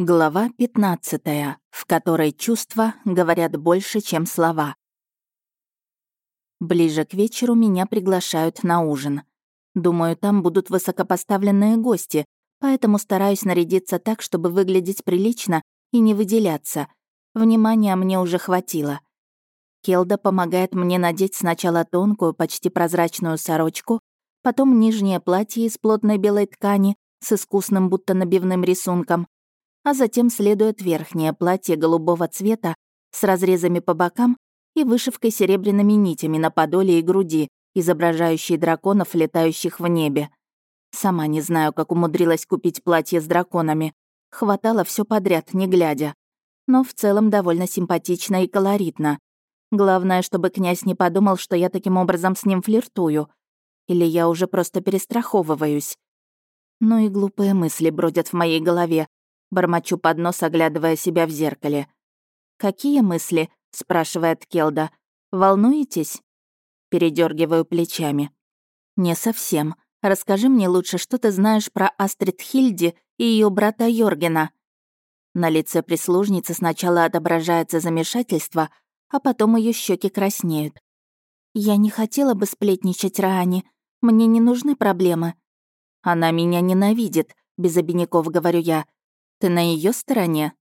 Глава 15, в которой чувства говорят больше, чем слова. Ближе к вечеру меня приглашают на ужин. Думаю, там будут высокопоставленные гости, поэтому стараюсь нарядиться так, чтобы выглядеть прилично и не выделяться. Внимания мне уже хватило. Келда помогает мне надеть сначала тонкую, почти прозрачную сорочку, потом нижнее платье из плотной белой ткани с искусным будто набивным рисунком, а затем следует верхнее платье голубого цвета с разрезами по бокам и вышивкой серебряными нитями на подоле и груди, изображающей драконов, летающих в небе. Сама не знаю, как умудрилась купить платье с драконами. Хватало все подряд, не глядя. Но в целом довольно симпатично и колоритно. Главное, чтобы князь не подумал, что я таким образом с ним флиртую. Или я уже просто перестраховываюсь. Ну и глупые мысли бродят в моей голове, Бормочу под нос, оглядывая себя в зеркале. «Какие мысли?» — спрашивает Келда. «Волнуетесь?» Передергиваю плечами. «Не совсем. Расскажи мне лучше, что ты знаешь про Астрид Хильди и ее брата Йоргена». На лице прислужницы сначала отображается замешательство, а потом ее щеки краснеют. «Я не хотела бы сплетничать Раани. Мне не нужны проблемы». «Она меня ненавидит», — без обиняков говорю я. Ты на ее стороне?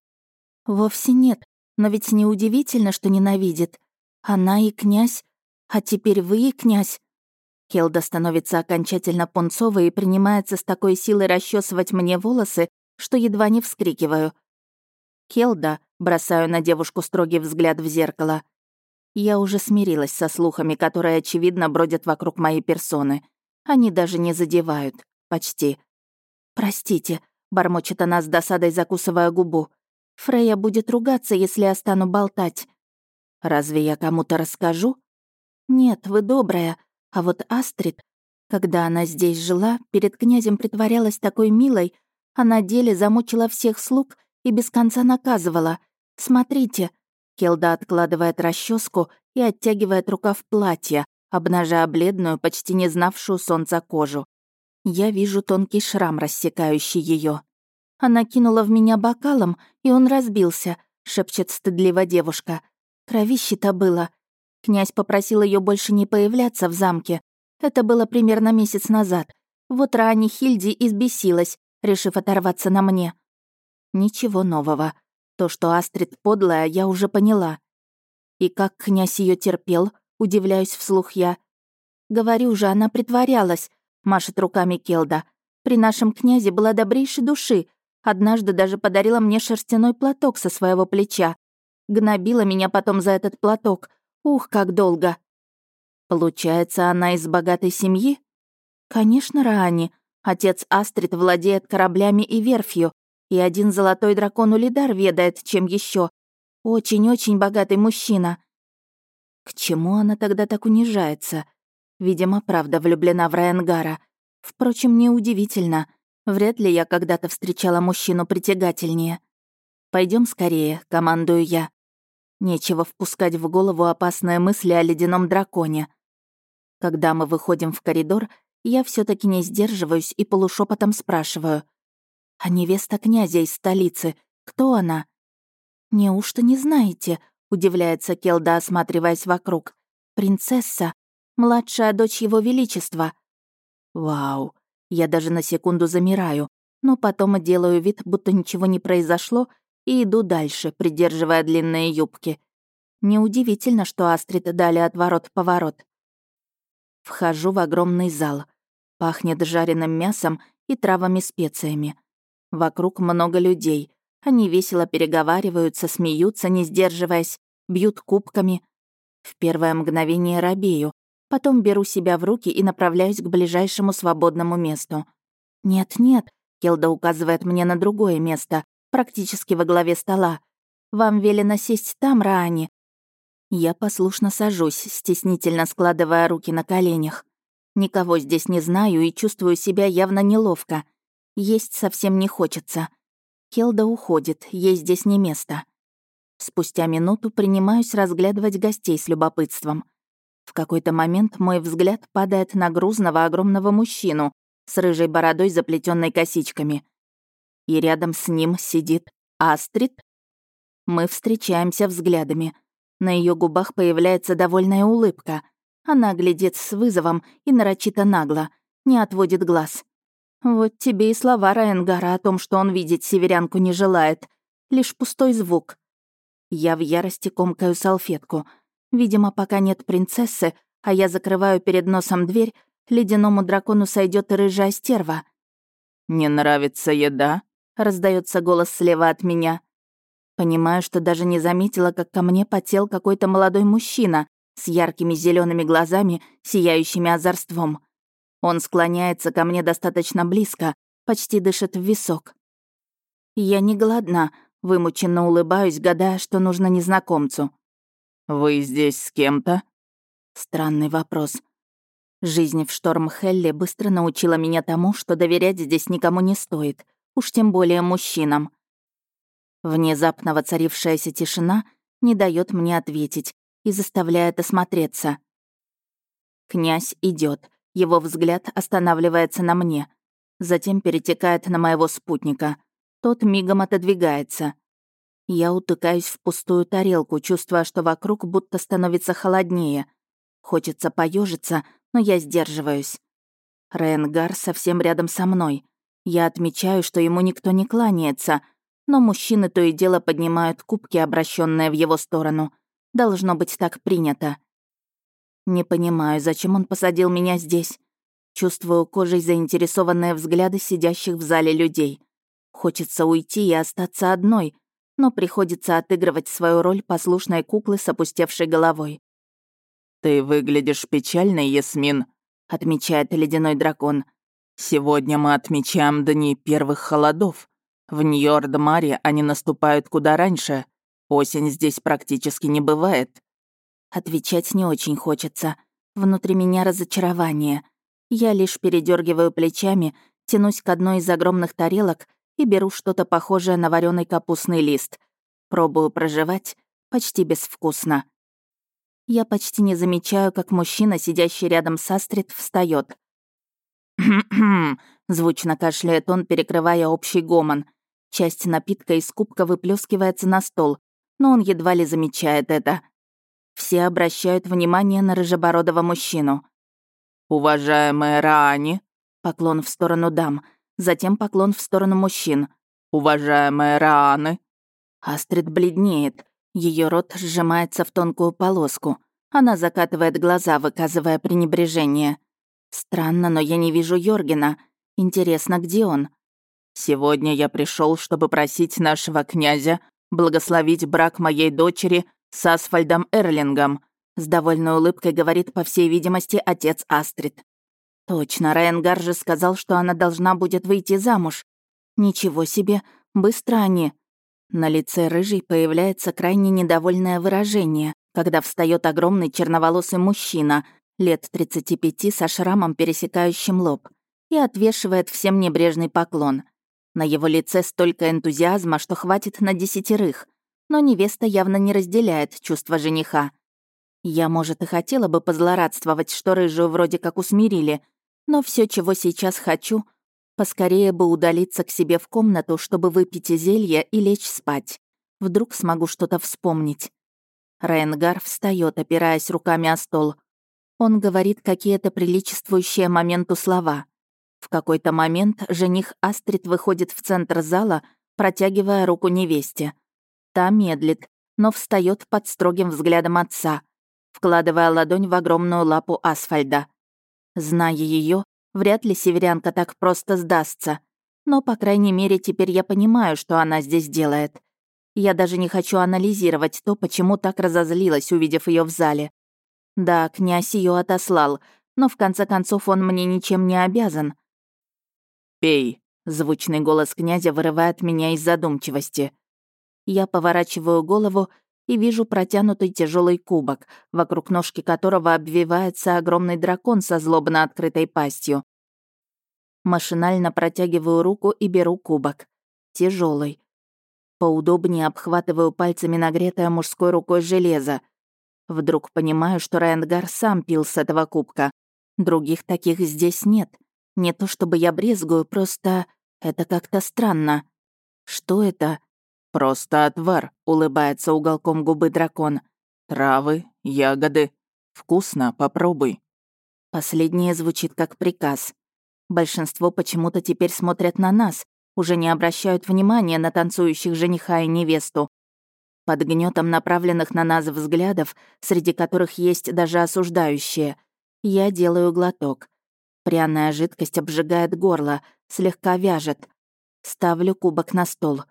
Вовсе нет, но ведь неудивительно, что ненавидит. Она и князь, а теперь вы и князь. Келда становится окончательно пунцовой и принимается с такой силой расчесывать мне волосы, что едва не вскрикиваю. «Келда», — бросаю на девушку строгий взгляд в зеркало. Я уже смирилась со слухами, которые, очевидно, бродят вокруг моей персоны. Они даже не задевают. Почти. «Простите», Бормочет она с досадой, закусывая губу. Фрея будет ругаться, если я стану болтать. Разве я кому-то расскажу? Нет, вы добрая. А вот Астрид, когда она здесь жила, перед князем притворялась такой милой, а на деле замучила всех слуг и без конца наказывала. Смотрите. Келда откладывает расческу и оттягивает рукав платья, обнажая бледную, почти не знавшую солнца кожу. Я вижу тонкий шрам, рассекающий ее. Она кинула в меня бокалом, и он разбился, шепчет стыдливо девушка. Кровище-то было. Князь попросил ее больше не появляться в замке. Это было примерно месяц назад. Вот Рани Хильди избесилась, решив оторваться на мне. Ничего нового. То, что Астрид подлая, я уже поняла. И как князь ее терпел, удивляюсь вслух я. Говорю же, она притворялась, машет руками Келда. При нашем князе была добрейшей души. Однажды даже подарила мне шерстяной платок со своего плеча. Гнобила меня потом за этот платок. Ух, как долго. Получается, она из богатой семьи? Конечно, Раани. Отец Астрид владеет кораблями и верфью, и один золотой дракон Улидар ведает, чем еще. Очень-очень богатый мужчина. К чему она тогда так унижается? Видимо, правда влюблена в Райангара. Впрочем, неудивительно. Вряд ли я когда-то встречала мужчину притягательнее. Пойдем скорее», — командую я. Нечего впускать в голову опасные мысли о ледяном драконе. Когда мы выходим в коридор, я все таки не сдерживаюсь и полушепотом спрашиваю. «А невеста князя из столицы, кто она?» «Неужто не знаете?» — удивляется Келда, осматриваясь вокруг. «Принцесса младшая дочь его величества». Вау, я даже на секунду замираю, но потом делаю вид, будто ничего не произошло, и иду дальше, придерживая длинные юбки. Неудивительно, что Астрид дали отворот-поворот. Вхожу в огромный зал. Пахнет жареным мясом и травами-специями. Вокруг много людей. Они весело переговариваются, смеются, не сдерживаясь, бьют кубками. В первое мгновение робею, Потом беру себя в руки и направляюсь к ближайшему свободному месту. «Нет-нет», — Келда указывает мне на другое место, практически во главе стола. «Вам велено сесть там, Раани». Я послушно сажусь, стеснительно складывая руки на коленях. Никого здесь не знаю и чувствую себя явно неловко. Есть совсем не хочется. Келда уходит, ей здесь не место. Спустя минуту принимаюсь разглядывать гостей с любопытством — в какой-то момент мой взгляд падает на грузного огромного мужчину с рыжей бородой, заплетенной косичками. И рядом с ним сидит «Астрид?» Мы встречаемся взглядами. На ее губах появляется довольная улыбка. Она глядит с вызовом и нарочито нагло, не отводит глаз. Вот тебе и слова Райангара о том, что он видеть северянку не желает. Лишь пустой звук. Я в ярости комкаю салфетку. Видимо, пока нет принцессы, а я закрываю перед носом дверь, ледяному дракону сойдет и рыжая стерва. «Не нравится еда?» — раздается голос слева от меня. Понимаю, что даже не заметила, как ко мне потел какой-то молодой мужчина с яркими зелеными глазами, сияющими озорством. Он склоняется ко мне достаточно близко, почти дышит в висок. Я не голодна, вымученно улыбаюсь, гадая, что нужно незнакомцу. «Вы здесь с кем-то?» Странный вопрос. Жизнь в Шторм-Хелле быстро научила меня тому, что доверять здесь никому не стоит, уж тем более мужчинам. Внезапно воцарившаяся тишина не дает мне ответить и заставляет осмотреться. Князь идет, его взгляд останавливается на мне, затем перетекает на моего спутника. Тот мигом отодвигается. Я утыкаюсь в пустую тарелку, чувствуя, что вокруг будто становится холоднее. Хочется поежиться, но я сдерживаюсь. Ренгар совсем рядом со мной. Я отмечаю, что ему никто не кланяется, но мужчины то и дело поднимают кубки, обращенные в его сторону. Должно быть так принято. Не понимаю, зачем он посадил меня здесь. Чувствую кожей заинтересованные взгляды сидящих в зале людей. Хочется уйти и остаться одной, но приходится отыгрывать свою роль послушной куклы с опустевшей головой. «Ты выглядишь печальной, Ясмин», — отмечает ледяной дракон. «Сегодня мы отмечаем дни первых холодов. В Ньорд-Маре они наступают куда раньше. Осень здесь практически не бывает». Отвечать не очень хочется. Внутри меня разочарование. Я лишь передергиваю плечами, тянусь к одной из огромных тарелок и беру что-то похожее на вареный капустный лист. Пробую проживать почти безвкусно. Я почти не замечаю, как мужчина, сидящий рядом с Астрид, встает. звучно кашляет он, перекрывая общий гомон. Часть напитка из кубка выплескивается на стол, но он едва ли замечает это. Все обращают внимание на рыжебородого мужчину. «Уважаемая Раани», поклон в сторону дам, затем поклон в сторону мужчин. «Уважаемая Рааны». Астрид бледнеет, ее рот сжимается в тонкую полоску. Она закатывает глаза, выказывая пренебрежение. Странно, но я не вижу Йоргена. Интересно, где он? Сегодня я пришел, чтобы просить нашего князя благословить брак моей дочери с Асфальдом Эрлингом», с довольной улыбкой говорит, по всей видимости, отец Астрид. Точно, Райангар же сказал, что она должна будет выйти замуж. Ничего себе, быстро они. На лице рыжей появляется крайне недовольное выражение, когда встает огромный черноволосый мужчина, лет 35 со шрамом, пересекающим лоб, и отвешивает всем небрежный поклон. На его лице столько энтузиазма, что хватит на десятерых но невеста явно не разделяет чувства жениха. Я, может, и хотела бы позлорадствовать, что рыжую вроде как усмирили, но все, чего сейчас хочу, поскорее бы удалиться к себе в комнату, чтобы выпить зелье и лечь спать. Вдруг смогу что-то вспомнить. Рейнгар встает, опираясь руками о стол. Он говорит какие-то приличествующие моменту слова. В какой-то момент жених Астрид выходит в центр зала, протягивая руку невесте. Та медлит, но встает под строгим взглядом отца, вкладывая ладонь в огромную лапу асфальда. Зная ее, вряд ли северянка так просто сдастся. Но, по крайней мере, теперь я понимаю, что она здесь делает. Я даже не хочу анализировать то, почему так разозлилась, увидев ее в зале. Да, князь ее отослал, но в конце концов он мне ничем не обязан. «Пей», — звучный голос князя вырывает меня из задумчивости. Я поворачиваю голову и вижу протянутый тяжелый кубок, вокруг ножки которого обвивается огромный дракон со злобно открытой пастью. Машинально протягиваю руку и беру кубок. Тяжелый. Поудобнее обхватываю пальцами нагретое мужской рукой железо. Вдруг понимаю, что Райангар сам пил с этого кубка. Других таких здесь нет. Не то чтобы я брезгую, просто это как-то странно. Что это? «Просто отвар», — улыбается уголком губы дракон. «Травы, ягоды. Вкусно, попробуй». Последнее звучит как приказ. Большинство почему-то теперь смотрят на нас, уже не обращают внимания на танцующих жениха и невесту. Под гнетом направленных на нас взглядов, среди которых есть даже осуждающие, я делаю глоток. Пряная жидкость обжигает горло, слегка вяжет. Ставлю кубок на стол.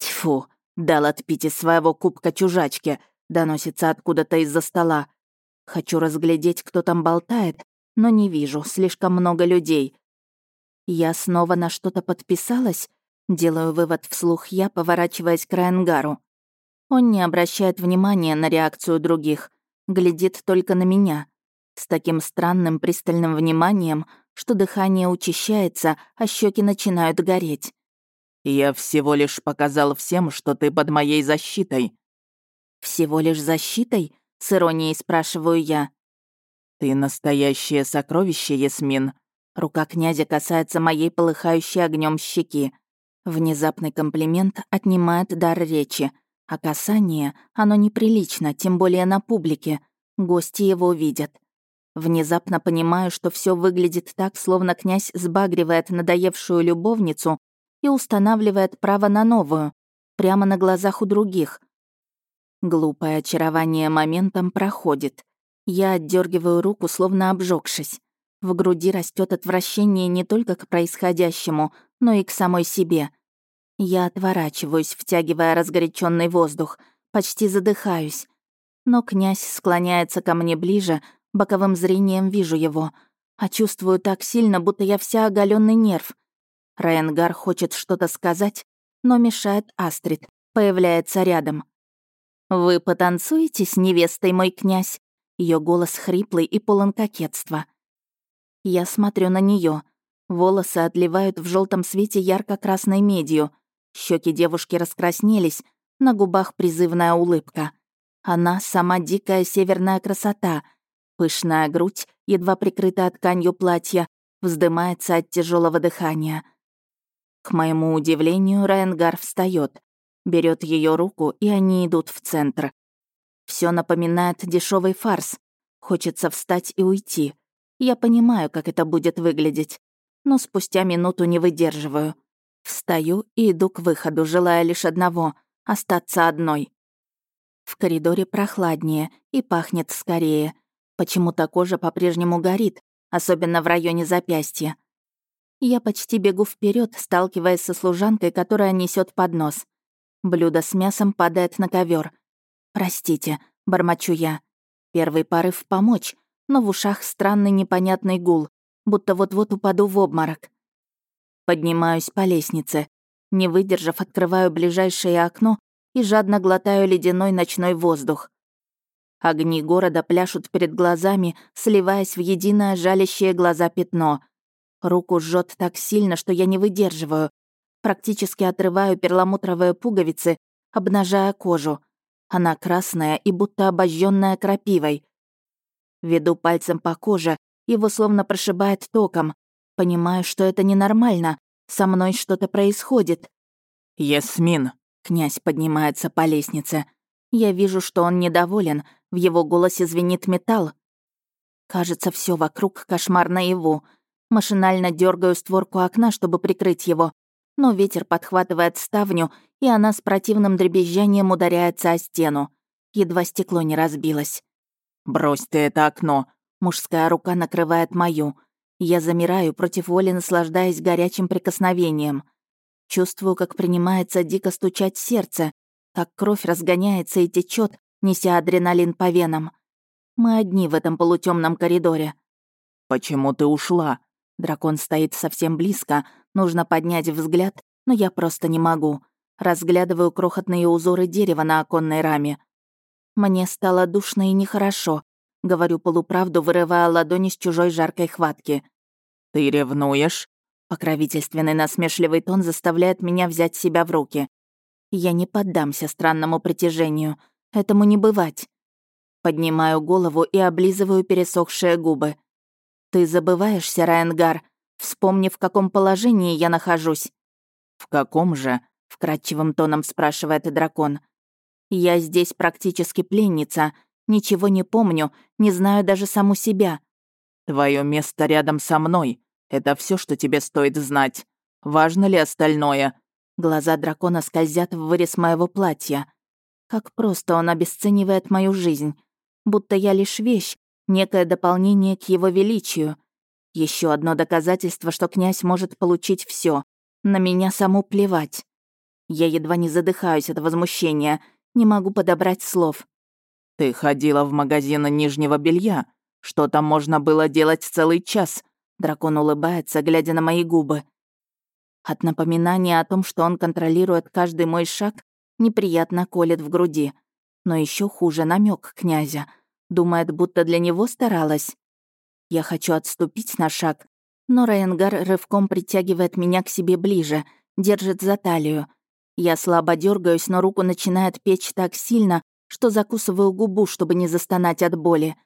Тьфу, дал отпить из своего кубка чужачки, доносится откуда-то из-за стола. Хочу разглядеть, кто там болтает, но не вижу, слишком много людей. Я снова на что-то подписалась? Делаю вывод вслух я, поворачиваясь к Райангару. Он не обращает внимания на реакцию других, глядит только на меня. С таким странным пристальным вниманием, что дыхание учащается, а щеки начинают гореть. «Я всего лишь показал всем, что ты под моей защитой». «Всего лишь защитой?» — с иронией спрашиваю я. «Ты настоящее сокровище, Ясмин». Рука князя касается моей полыхающей огнем щеки. Внезапный комплимент отнимает дар речи, а касание, оно неприлично, тем более на публике. Гости его видят. Внезапно понимаю, что все выглядит так, словно князь сбагривает надоевшую любовницу и устанавливает право на новую, прямо на глазах у других. Глупое очарование моментом проходит. Я отдергиваю руку, словно обжегшись. В груди растет отвращение не только к происходящему, но и к самой себе. Я отворачиваюсь, втягивая разгоряченный воздух, почти задыхаюсь. Но князь склоняется ко мне ближе, боковым зрением вижу его, а чувствую так сильно, будто я вся оголенный нерв. Райангар хочет что-то сказать, но мешает Астрид, появляется рядом. «Вы потанцуете с невестой, мой князь?» Ее голос хриплый и полон кокетства. Я смотрю на нее. Волосы отливают в желтом свете ярко-красной медью. Щеки девушки раскраснелись, на губах призывная улыбка. Она — сама дикая северная красота. Пышная грудь, едва прикрытая тканью платья, вздымается от тяжелого дыхания. К моему удивлению, Райангар встает, берет ее руку, и они идут в центр. Все напоминает дешевый фарс. Хочется встать и уйти. Я понимаю, как это будет выглядеть. Но спустя минуту не выдерживаю. Встаю и иду к выходу, желая лишь одного — остаться одной. В коридоре прохладнее и пахнет скорее. Почему-то кожа по-прежнему горит, особенно в районе запястья. Я почти бегу вперед, сталкиваясь со служанкой, которая несет поднос. Блюдо с мясом падает на ковер. «Простите», — бормочу я. Первый порыв — помочь, но в ушах странный непонятный гул, будто вот-вот упаду в обморок. Поднимаюсь по лестнице. Не выдержав, открываю ближайшее окно и жадно глотаю ледяной ночной воздух. Огни города пляшут перед глазами, сливаясь в единое жалящее глаза пятно. Руку жжет так сильно, что я не выдерживаю. Практически отрываю перламутровые пуговицы, обнажая кожу. Она красная и будто обожженная крапивой. Веду пальцем по коже, его словно прошибает током. Понимаю, что это ненормально. Со мной что-то происходит. «Ясмин!» — князь поднимается по лестнице. Я вижу, что он недоволен, в его голосе звенит металл. Кажется, все вокруг кошмар наяву. Машинально дергаю створку окна, чтобы прикрыть его, но ветер подхватывает ставню, и она с противным дребезжанием ударяется о стену. Едва стекло не разбилось. «Брось ты это окно!» Мужская рука накрывает мою. Я замираю, против воли наслаждаясь горячим прикосновением. Чувствую, как принимается дико стучать сердце, как кровь разгоняется и течет, неся адреналин по венам. Мы одни в этом полутемном коридоре. «Почему ты ушла?» Дракон стоит совсем близко, нужно поднять взгляд, но я просто не могу. Разглядываю крохотные узоры дерева на оконной раме. Мне стало душно и нехорошо. Говорю полуправду, вырывая ладони с чужой жаркой хватки. «Ты ревнуешь?» Покровительственный насмешливый тон заставляет меня взять себя в руки. Я не поддамся странному притяжению. Этому не бывать. Поднимаю голову и облизываю пересохшие губы. «Ты забываешься, Райангар, вспомни, в каком положении я нахожусь». «В каком же?» вкрадчивым тоном спрашивает дракон. «Я здесь практически пленница, ничего не помню, не знаю даже саму себя». «Твое место рядом со мной. Это все, что тебе стоит знать. Важно ли остальное?» Глаза дракона скользят в вырез моего платья. Как просто он обесценивает мою жизнь. Будто я лишь вещь, некое дополнение к его величию. Еще одно доказательство, что князь может получить все. На меня саму плевать. Я едва не задыхаюсь от возмущения, не могу подобрать слов. «Ты ходила в магазин нижнего белья. Что там можно было делать целый час?» Дракон улыбается, глядя на мои губы. От напоминания о том, что он контролирует каждый мой шаг, неприятно колет в груди. Но еще хуже намек князя. Думает, будто для него старалась. Я хочу отступить на шаг, но Рейнгар рывком притягивает меня к себе ближе, держит за талию. Я слабо дергаюсь, но руку начинает печь так сильно, что закусываю губу, чтобы не застонать от боли.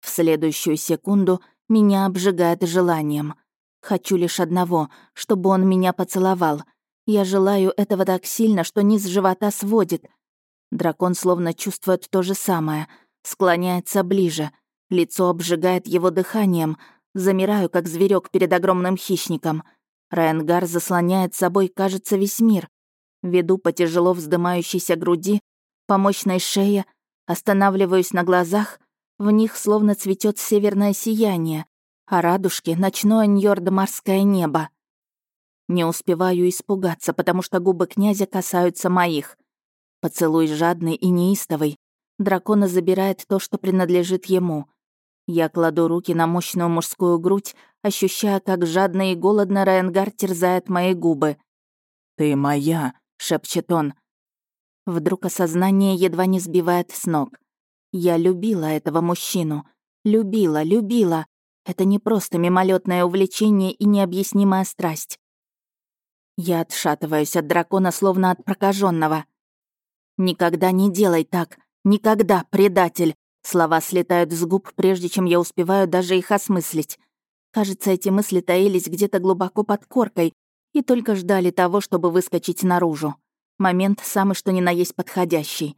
В следующую секунду меня обжигает желанием. Хочу лишь одного, чтобы он меня поцеловал. Я желаю этого так сильно, что низ живота сводит. Дракон словно чувствует то же самое, склоняется ближе, Лицо обжигает его дыханием. Замираю, как зверек перед огромным хищником. Райангар заслоняет собой, кажется, весь мир. Веду по тяжело вздымающейся груди, по мощной шее, останавливаюсь на глазах, в них словно цветет северное сияние, а радужки — ночное ньордмарское небо. Не успеваю испугаться, потому что губы князя касаются моих. Поцелуй жадный и неистовый. Дракона забирает то, что принадлежит ему — я кладу руки на мощную мужскую грудь, ощущая, как жадно и голодно Райангар терзает мои губы. «Ты моя», — шепчет он. Вдруг осознание едва не сбивает с ног. Я любила этого мужчину. Любила, любила. Это не просто мимолетное увлечение и необъяснимая страсть. Я отшатываюсь от дракона, словно от прокаженного. «Никогда не делай так! Никогда, предатель!» Слова слетают с губ, прежде чем я успеваю даже их осмыслить. Кажется, эти мысли таились где-то глубоко под коркой и только ждали того, чтобы выскочить наружу. Момент самый что ни на есть подходящий.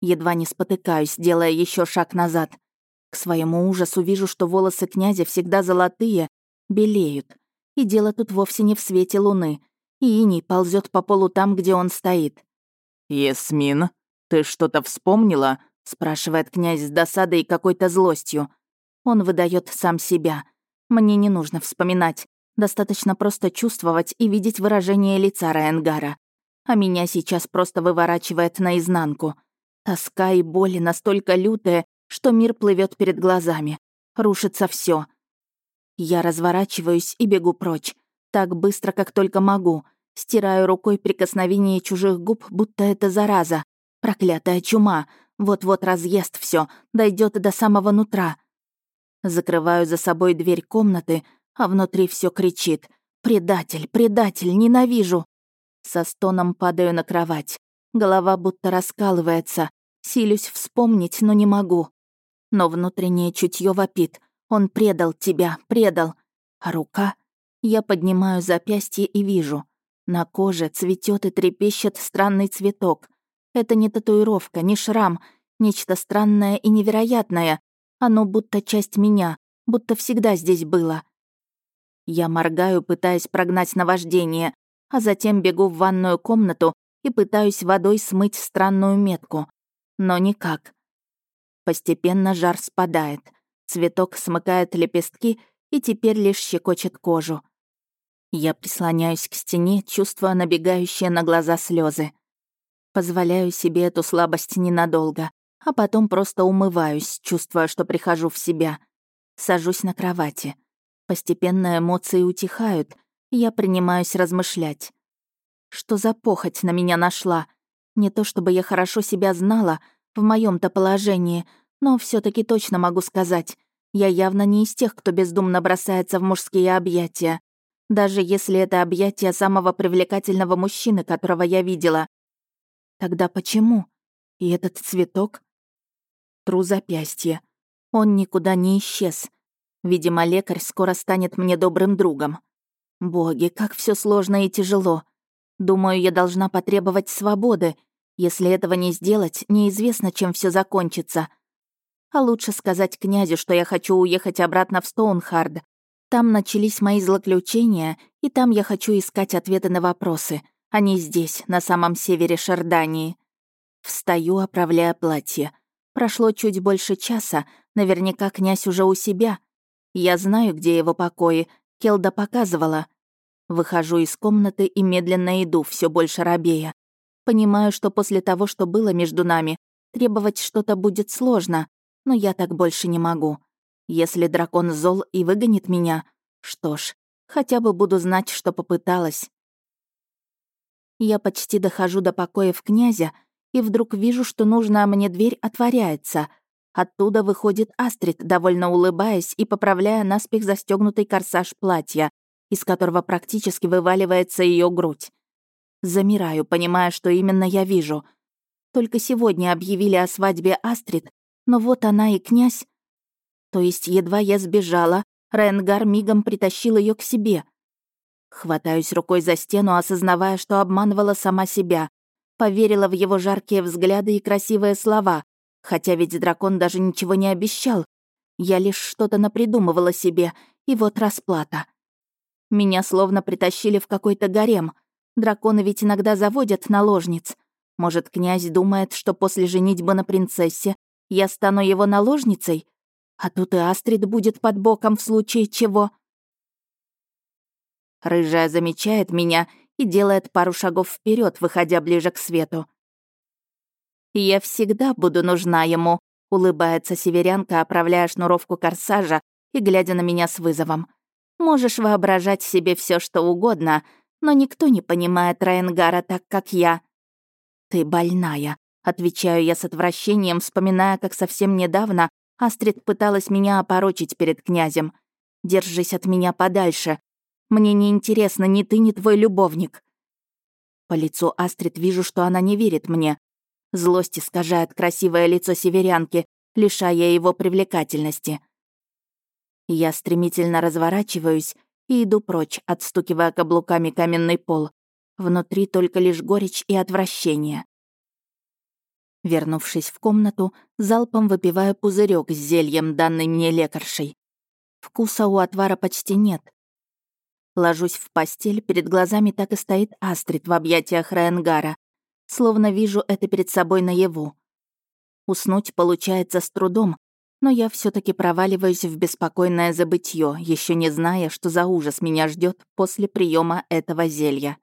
Едва не спотыкаюсь, делая еще шаг назад. К своему ужасу вижу, что волосы князя всегда золотые, белеют. И дело тут вовсе не в свете луны. И иней ползет по полу там, где он стоит. «Ясмин, ты что-то вспомнила?» спрашивает князь с досадой и какой-то злостью. Он выдает сам себя. Мне не нужно вспоминать. Достаточно просто чувствовать и видеть выражение лица Райангара. А меня сейчас просто выворачивает наизнанку. Тоска и боль настолько лютые, что мир плывет перед глазами. Рушится все. Я разворачиваюсь и бегу прочь. Так быстро, как только могу. Стираю рукой прикосновение чужих губ, будто это зараза. Проклятая чума. Вот-вот разъест все, дойдет до самого нутра. Закрываю за собой дверь комнаты, а внутри все кричит. «Предатель! Предатель! Ненавижу!» Со стоном падаю на кровать. Голова будто раскалывается. Силюсь вспомнить, но не могу. Но внутреннее чутье вопит. Он предал тебя, предал. А рука? Я поднимаю запястье и вижу. На коже цветет и трепещет странный цветок. Это не татуировка, не шрам, нечто странное и невероятное. Оно будто часть меня, будто всегда здесь было. Я моргаю, пытаясь прогнать наваждение, а затем бегу в ванную комнату и пытаюсь водой смыть странную метку. Но никак. Постепенно жар спадает. Цветок смыкает лепестки и теперь лишь щекочет кожу. Я прислоняюсь к стене, чувствуя набегающие на глаза слезы. Позволяю себе эту слабость ненадолго, а потом просто умываюсь, чувствуя, что прихожу в себя. Сажусь на кровати. Постепенно эмоции утихают, и я принимаюсь размышлять. Что за похоть на меня нашла? Не то чтобы я хорошо себя знала в моем то положении, но все таки точно могу сказать, я явно не из тех, кто бездумно бросается в мужские объятия. Даже если это объятия самого привлекательного мужчины, которого я видела. Тогда почему? И этот цветок? Тру запястье. Он никуда не исчез. Видимо, лекарь скоро станет мне добрым другом. Боги, как все сложно и тяжело. Думаю, я должна потребовать свободы. Если этого не сделать, неизвестно, чем все закончится. А лучше сказать князю, что я хочу уехать обратно в Стоунхард. Там начались мои злоключения, и там я хочу искать ответы на вопросы, не здесь, на самом севере Шардании. Встаю, оправляя платье. Прошло чуть больше часа, наверняка князь уже у себя. Я знаю, где его покои, Келда показывала. Выхожу из комнаты и медленно иду, все больше робея. Понимаю, что после того, что было между нами, требовать что-то будет сложно, но я так больше не могу. Если дракон зол и выгонит меня, что ж, хотя бы буду знать, что попыталась. Я почти дохожу до покоев князя, и вдруг вижу, что нужная мне дверь отворяется. Оттуда выходит Астрид, довольно улыбаясь и поправляя наспех застегнутый корсаж платья, из которого практически вываливается ее грудь. Замираю, понимая, что именно я вижу. Только сегодня объявили о свадьбе Астрид, но вот она и князь. То есть едва я сбежала, Ренгар мигом притащил ее к себе. Хватаюсь рукой за стену, осознавая, что обманывала сама себя. Поверила в его жаркие взгляды и красивые слова, хотя ведь дракон даже ничего не обещал. Я лишь что-то напридумывала себе, и вот расплата. Меня словно притащили в какой-то гарем. Драконы ведь иногда заводят наложниц. Может, князь думает, что после женитьбы на принцессе я стану его наложницей? А тут и Астрид будет под боком в случае чего. Рыжая замечает меня и делает пару шагов вперед, выходя ближе к свету. «Я всегда буду нужна ему», — улыбается северянка, оправляя шнуровку корсажа и глядя на меня с вызовом. Можешь воображать себе все, что угодно, но никто не понимает Райнгара так, как я. Ты больная, отвечаю я с отвращением, вспоминая, как совсем недавно Астрид пыталась меня опорочить перед князем. Держись от меня подальше. Мне не интересно ни ты, ни твой любовник. По лицу Астрид вижу, что она не верит мне. Злость искажает красивое лицо северянки, лишая его привлекательности. Я стремительно разворачиваюсь и иду прочь, отстукивая каблуками каменный пол. Внутри только лишь горечь и отвращение. Вернувшись в комнату, залпом выпиваю пузырек с зельем, данный мне лекаршей. Вкуса у отвара почти нет. Ложусь в постель, перед глазами так и стоит Астрид в объятиях Райангара. Словно вижу это перед собой наяву. Уснуть получается с трудом, но я все таки проваливаюсь в беспокойное забытье, еще не зная, что за ужас меня ждет после приема этого зелья.